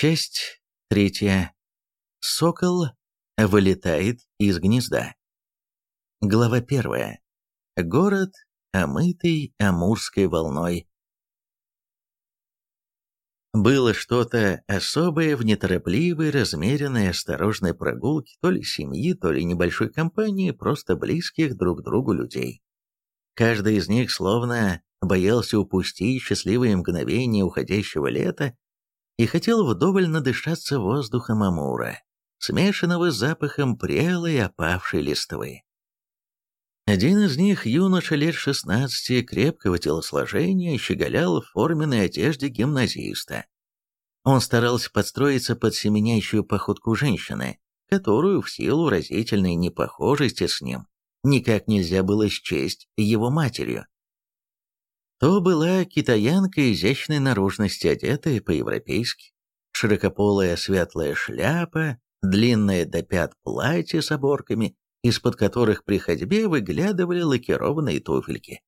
Часть третья. Сокол вылетает из гнезда. Глава первая. Город, омытый Амурской волной. Было что-то особое в неторопливой, размеренной, осторожной прогулке то ли семьи, то ли небольшой компании, просто близких друг другу людей. Каждый из них словно боялся упустить счастливые мгновения уходящего лета и хотел вдоволь надышаться воздухом Амура, смешанного с запахом прелой опавшей листвы. Один из них, юноша лет шестнадцати, крепкого телосложения, щеголял в форменной одежде гимназиста. Он старался подстроиться под семенящую походку женщины, которую в силу разительной непохожести с ним никак нельзя было счесть его матерью. То была китаянка изящной наружности, одетая по-европейски. Широкополая светлая шляпа, длинное до пят платье с оборками, из-под которых при ходьбе выглядывали лакированные туфельки.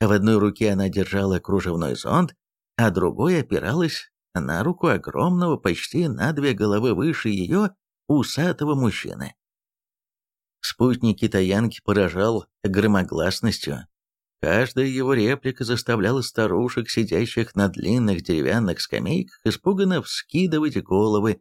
В одной руке она держала кружевной зонт, а другой опиралась на руку огромного, почти на две головы выше ее, усатого мужчины. Спутник китаянки поражал громогласностью. Каждая его реплика заставляла старушек, сидящих на длинных деревянных скамейках, испуганно вскидывать головы.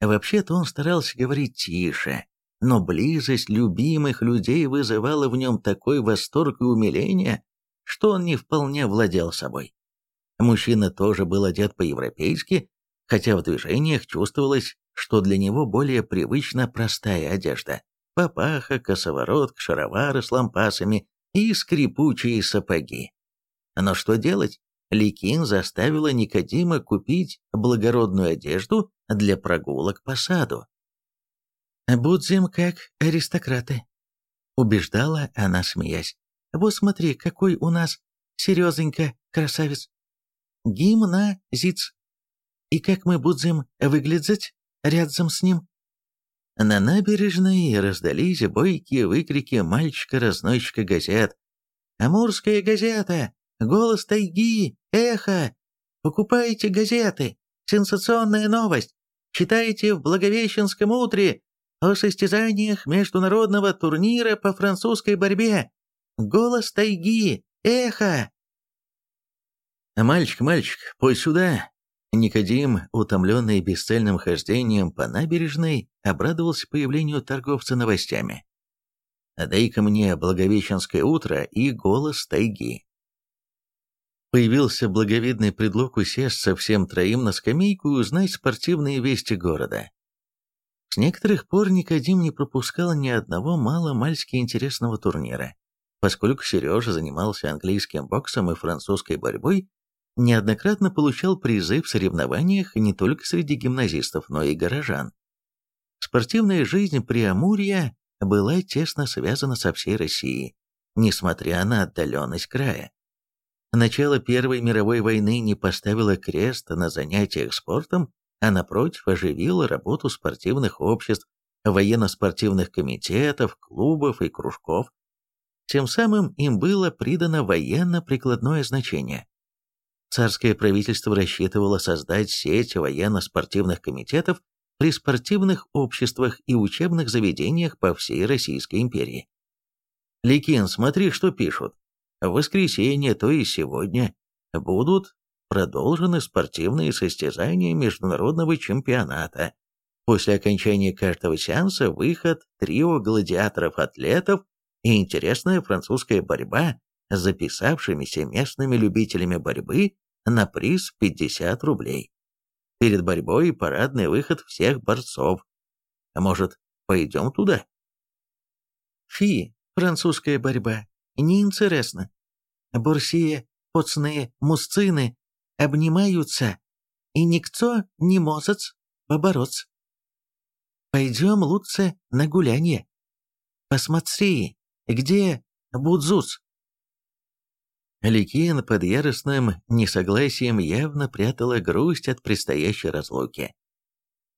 Вообще-то он старался говорить тише, но близость любимых людей вызывала в нем такой восторг и умиление, что он не вполне владел собой. Мужчина тоже был одет по-европейски, хотя в движениях чувствовалось, что для него более привычна простая одежда папаха, косоворотка, шаровары с лампасами и скрипучие сапоги. Но что делать? Ликин заставила Никодима купить благородную одежду для прогулок по саду. «Будем как аристократы», — убеждала она, смеясь. «Вот смотри, какой у нас серьезенько красавец. Гимназиц. И как мы будем выглядеть рядом с ним?» На набережной раздались бойкие выкрики мальчика-разносчика газет. «Амурская газета! Голос тайги! Эхо! Покупайте газеты! Сенсационная новость! Читайте в Благовещенском утре о состязаниях международного турнира по французской борьбе! Голос тайги! Эхо!» «Мальчик, мальчик, пой сюда!» Никодим, утомленный бесцельным хождением по набережной, обрадовался появлению торговца новостями. «Дай-ка мне Благовещенское утро и голос тайги». Появился благовидный предлог усесться всем троим на скамейку и узнать спортивные вести города. С некоторых пор Никодим не пропускал ни одного мало-мальски интересного турнира. Поскольку Сережа занимался английским боксом и французской борьбой, неоднократно получал призы в соревнованиях не только среди гимназистов, но и горожан. Спортивная жизнь Приамурья была тесно связана со всей Россией, несмотря на отдаленность края. Начало Первой мировой войны не поставило крест на занятиях спортом, а напротив оживило работу спортивных обществ, военно-спортивных комитетов, клубов и кружков. Тем самым им было придано военно-прикладное значение. Царское правительство рассчитывало создать сеть военно-спортивных комитетов при спортивных обществах и учебных заведениях по всей Российской империи. Ликин, смотри, что пишут. В воскресенье, то есть сегодня, будут продолжены спортивные состязания международного чемпионата. После окончания каждого сеанса выход трио гладиаторов-атлетов и интересная французская борьба с записавшимися местными любителями борьбы на приз 50 рублей. Перед борьбой парадный выход всех борцов. А может, пойдем туда? Фи, французская борьба, неинтересно. Бурсия, поцные мусцины обнимаются, и никто не может побороться. Пойдем лучше на гулянье. Посмотри, где Будзуц. Ликин под яростным несогласием явно прятала грусть от предстоящей разлуки.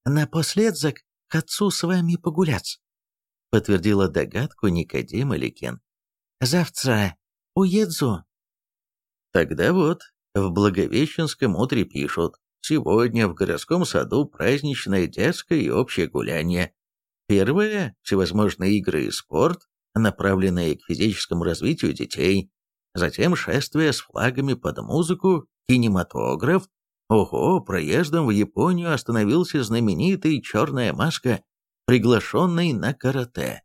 «Напоследок хочу с вами погулять», — подтвердила догадку Никодима Ликин. «Завтра уеду». Тогда вот, в Благовещенском утре пишут, сегодня в городском саду праздничное детское и общее гуляние. Первое – всевозможные игры и спорт, направленные к физическому развитию детей. Затем шествие с флагами под музыку, кинематограф. Ого, проездом в Японию остановился знаменитый «Черная маска», приглашенный на карате.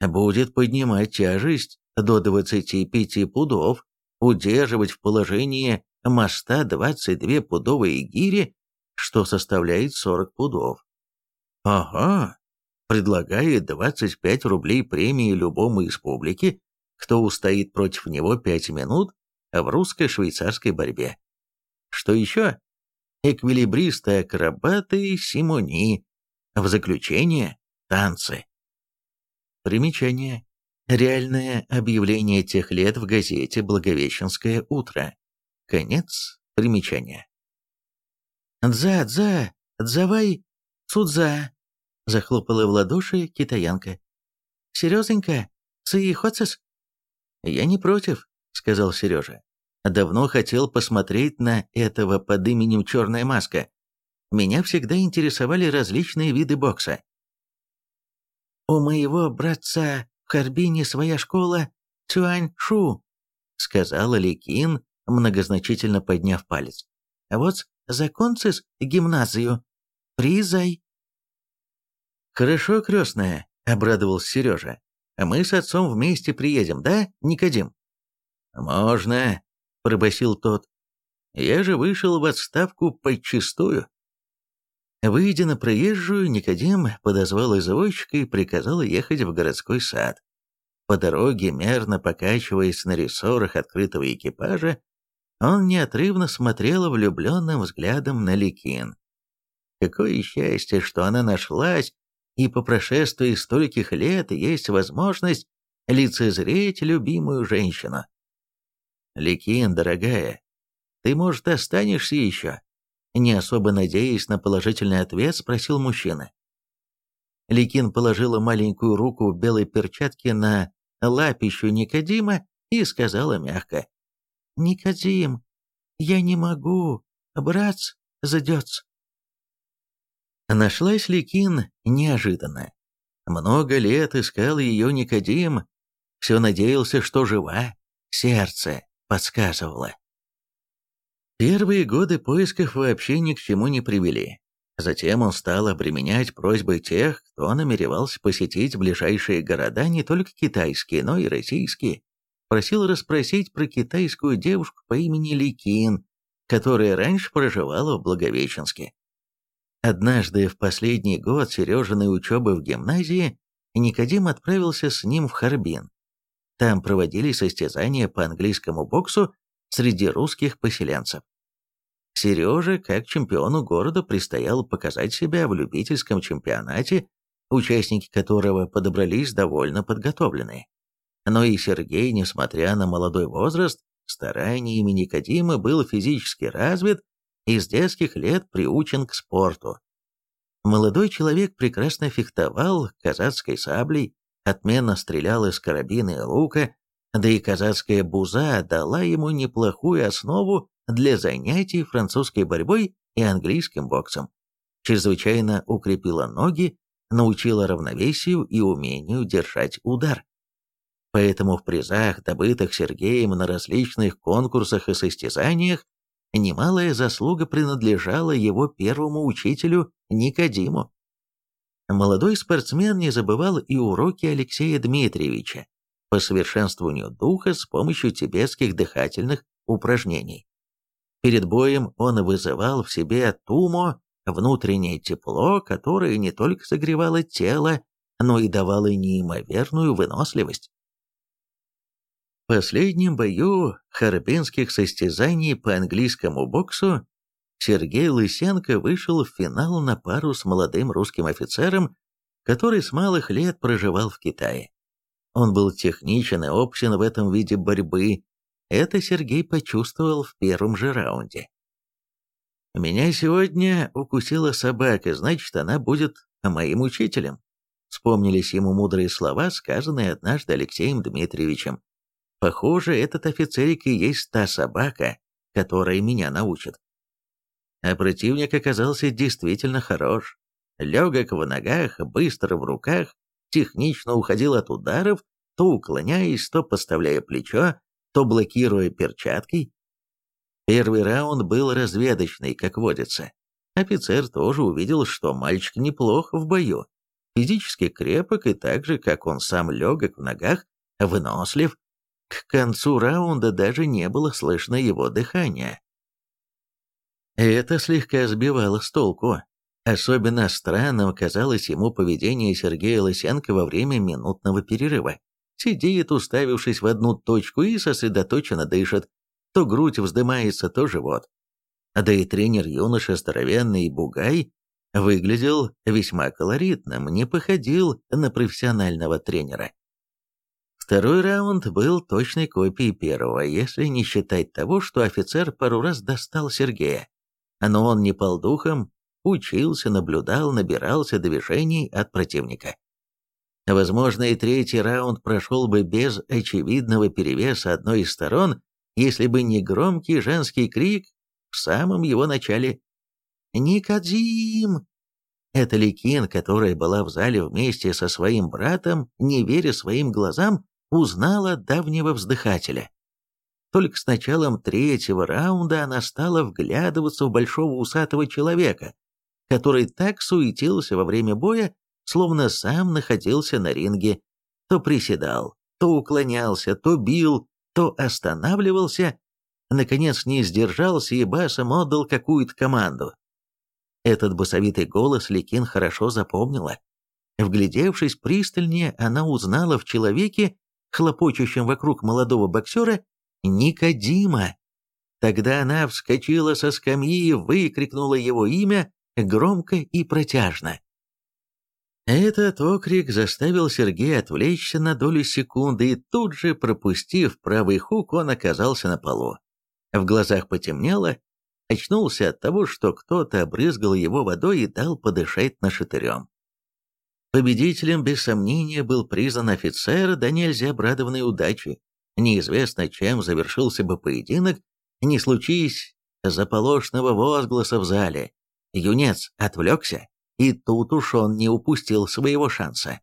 Будет поднимать тяжесть до 25 пудов, удерживать в положении моста 22 пудовые гири, что составляет 40 пудов. Ага, предлагает 25 рублей премии любому из публики, кто устоит против него 5 минут в русско-швейцарской борьбе. Что еще? Эквилибристы, акробаты, симони. В заключение – танцы. Примечание. Реальное объявление тех лет в газете «Благовещенское утро». Конец примечания. «Дза, дза, дзавай, цудза!» — захлопала в ладоши китаянка. «Серьезненько, ци хоцес?» «Я не против», — сказал Сережа. «Давно хотел посмотреть на этого под именем Черная Маска. Меня всегда интересовали различные виды бокса. «У моего братца в Харбине своя школа Цюань-Шу», сказала Ликин, многозначительно подняв палец. «Вот законцис гимназию. Призай». «Хорошо, крестная», — обрадовался Сережа. «Мы с отцом вместе приедем, да, Никодим?» «Можно», — пробасил тот. «Я же вышел в отставку подчистую». Выйдя на проезжую, Никодим подозвал извозчика и приказал ехать в городской сад. По дороге, мерно покачиваясь на рессорах открытого экипажа, он неотрывно смотрел влюбленным взглядом на Ликин. Какое счастье, что она нашлась, и по прошествии стольких лет есть возможность лицезреть любимую женщину. Ликин, дорогая, ты, может, останешься еще? Не особо надеясь на положительный ответ, спросил мужчина. Ликин положила маленькую руку в белой перчатке на лапищу Никодима и сказала мягко. «Никодим, я не могу, братц задется». Нашлась Ликин неожиданно. Много лет искал ее Никодим, все надеялся, что жива, сердце подсказывало. Первые годы поисков вообще ни к чему не привели. Затем он стал обременять просьбы тех, кто намеревался посетить ближайшие города, не только китайские, но и российские. Просил расспросить про китайскую девушку по имени Ликин, которая раньше проживала в Благовещенске. Однажды в последний год Сережиной учебы в гимназии Никодим отправился с ним в Харбин. Там проводили состязания по английскому боксу среди русских поселенцев. Сереже, как чемпиону города, предстояло показать себя в любительском чемпионате, участники которого подобрались довольно подготовленные. Но и Сергей, несмотря на молодой возраст, стараниями Никодима был физически развит и с детских лет приучен к спорту. Молодой человек прекрасно фехтовал казацкой саблей, отменно стрелял из карабина и лука, да и казацкая буза дала ему неплохую основу для занятий французской борьбой и английским боксом. Чрезвычайно укрепила ноги, научила равновесию и умению держать удар. Поэтому в призах, добытых Сергеем на различных конкурсах и состязаниях, немалая заслуга принадлежала его первому учителю Никодиму. Молодой спортсмен не забывал и уроки Алексея Дмитриевича по совершенствованию духа с помощью тибетских дыхательных упражнений. Перед боем он вызывал в себе тумо, внутреннее тепло, которое не только согревало тело, но и давало неимоверную выносливость. Последнем бою харбинских состязаний по английскому боксу Сергей Лысенко вышел в финал на пару с молодым русским офицером, который с малых лет проживал в Китае. Он был техничен и опытен в этом виде борьбы, это Сергей почувствовал в первом же раунде. «Меня сегодня укусила собака, значит, она будет моим учителем», вспомнились ему мудрые слова, сказанные однажды Алексеем Дмитриевичем. «Похоже, этот офицерик и есть та собака, которая меня научит». А противник оказался действительно хорош. Легок в ногах, быстро в руках, технично уходил от ударов, то уклоняясь, то подставляя плечо, то блокируя перчаткой. Первый раунд был разведочный, как водится. Офицер тоже увидел, что мальчик неплох в бою. Физически крепок и так же, как он сам легок в ногах, вынослив. К концу раунда даже не было слышно его дыхания. Это слегка сбивало с толку. Особенно странным казалось ему поведение Сергея Лысенко во время минутного перерыва. Сидит, уставившись в одну точку и сосредоточенно дышит. То грудь вздымается, то живот. Да и тренер юноша здоровенный Бугай выглядел весьма колоритным, не походил на профессионального тренера. Второй раунд был точной копией первого, если не считать того, что офицер пару раз достал Сергея. Но он не пал духом, учился, наблюдал, набирался движений от противника. Возможно, и третий раунд прошел бы без очевидного перевеса одной из сторон, если бы не громкий женский крик в самом его начале «Никодим!». Это Ликин, которая была в зале вместе со своим братом, не веря своим глазам, узнала давнего вздыхателя. Только с началом третьего раунда она стала вглядываться в большого усатого человека, который так суетился во время боя, словно сам находился на ринге, то приседал, то уклонялся, то бил, то останавливался, наконец не сдержался и басом отдал какую-то команду. Этот басовитый голос Ликин хорошо запомнила. Вглядевшись пристальнее, она узнала в человеке, хлопочущем вокруг молодого боксера, Никодима. Тогда она вскочила со скамьи и выкрикнула его имя громко и протяжно. Этот окрик заставил Сергея отвлечься на долю секунды, и тут же, пропустив правый хук, он оказался на полу. В глазах потемнело, очнулся от того, что кто-то обрызгал его водой и дал подышать на шатырем. Победителем, без сомнения, был признан офицер, да нельзя обрадованной удачи. Неизвестно, чем завершился бы поединок, не случись заполошного возгласа в зале. Юнец отвлекся, и тут уж он не упустил своего шанса.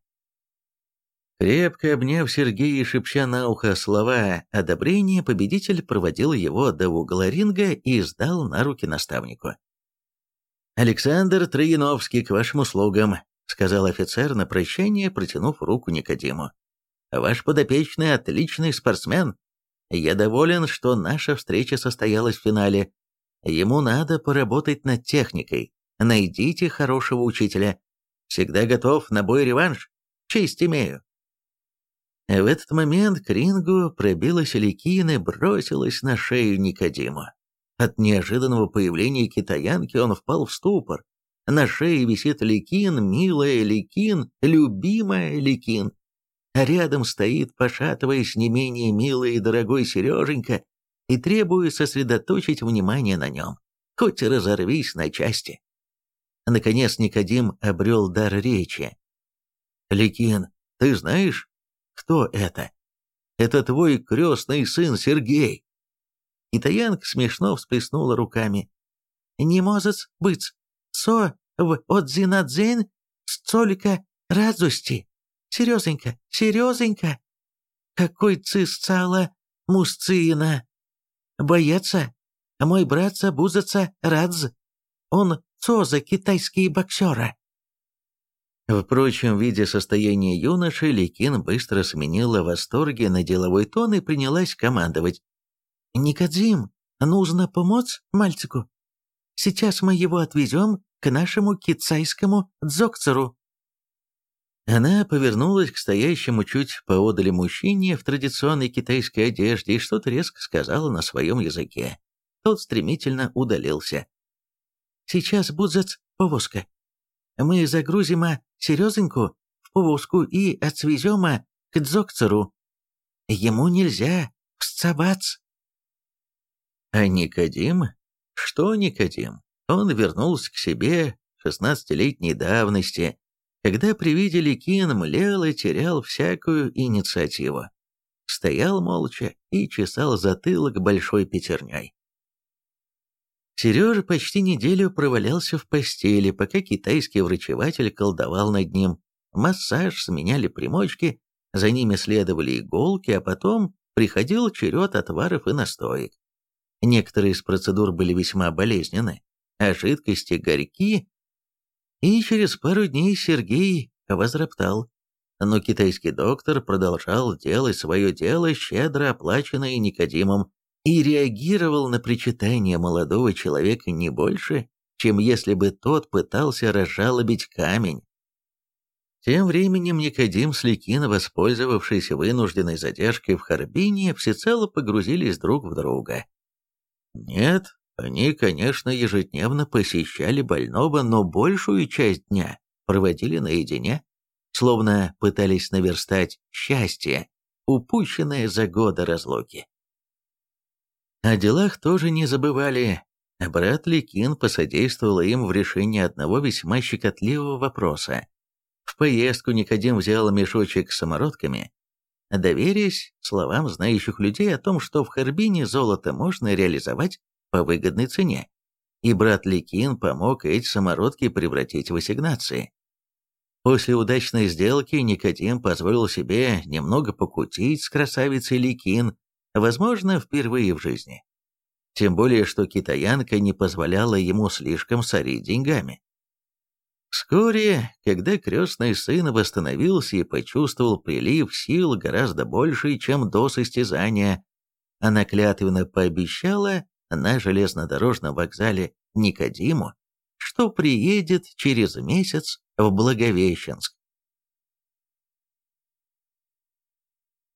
Крепко обняв Сергея и шепча на ухо слова одобрения, победитель проводил его до угла ринга и сдал на руки наставнику. «Александр Трояновский, к вашим услугам», — сказал офицер на прощание, протянув руку Никодиму. Ваш подопечный отличный спортсмен. Я доволен, что наша встреча состоялась в финале. Ему надо поработать над техникой. Найдите хорошего учителя. Всегда готов на бой-реванш. Честь имею». В этот момент к рингу пробилась Ликина и бросилась на шею Никодиму. От неожиданного появления китаянки он впал в ступор. На шее висит Ликин, милая Ликин, любимая Ликин а рядом стоит, пошатываясь, не менее милый и дорогой Сереженька, и требует сосредоточить внимание на нем, хоть разорвись на части. Наконец Никодим обрел дар речи. «Ликин, ты знаешь, кто это? Это твой крестный сын Сергей!» Итаянка смешно всплеснула руками. «Не может быть, со в отзинадзин столько радости!» Серьезенько, серьезенько. Какой цисцала мусцина. Боец, мой брат Бузаца Радз. Он цоза китайские боксера. Впрочем, видя состояние юноши, Ликин быстро сменила восторге на деловой тон и принялась командовать. «Никодим, нужно помочь мальчику. Сейчас мы его отвезем к нашему китайскому дзокцеру. Она повернулась к стоящему чуть поодаль мужчине в традиционной китайской одежде и что-то резко сказала на своем языке. Тот стремительно удалился. «Сейчас будет повозка. Мы загрузим а в повозку и отвезем а к дзокцеру. Ему нельзя всцабаться». А Никодим? Что Никодим? Он вернулся к себе шестнадцатилетней давности, когда при виде Ликин млел и терял всякую инициативу. Стоял молча и чесал затылок большой пятерней. Сережа почти неделю провалялся в постели, пока китайский врачеватель колдовал над ним. Массаж, сменяли примочки, за ними следовали иголки, а потом приходил черед отваров и настоек. Некоторые из процедур были весьма болезненны, а жидкости горьки. И через пару дней Сергей возроптал. Но китайский доктор продолжал делать свое дело, щедро оплаченное Никодимом, и реагировал на причитание молодого человека не больше, чем если бы тот пытался разжалобить камень. Тем временем Никодим с Ликино, воспользовавшись вынужденной задержкой в Харбине, всецело погрузились друг в друга. Нет, они, конечно, ежедневно посещали больного, но большую часть дня проводили наедине, словно пытались наверстать счастье, упущенное за годы разлуки. О делах тоже не забывали. Брат Ликин посодействовал им в решении одного весьма щекотливого вопроса. В поездку Никодим взял мешочек с самородками, доверясь словам знающих людей о том, что в Харбине золото можно реализовать по выгодной цене, и брат Ликин помог эти самородки превратить в ассигнации. После удачной сделки Никодим позволил себе немного покутить с красавицей Ликин, возможно, впервые в жизни. Тем более, что китаянка не позволяла ему слишком сорить деньгами. Вскоре, когда крестный сын восстановился и почувствовал прилив сил гораздо больше, чем до состязания, она клятвенно пообещала на железнодорожном вокзале Никодиму, что приедет через месяц в Благовещенск.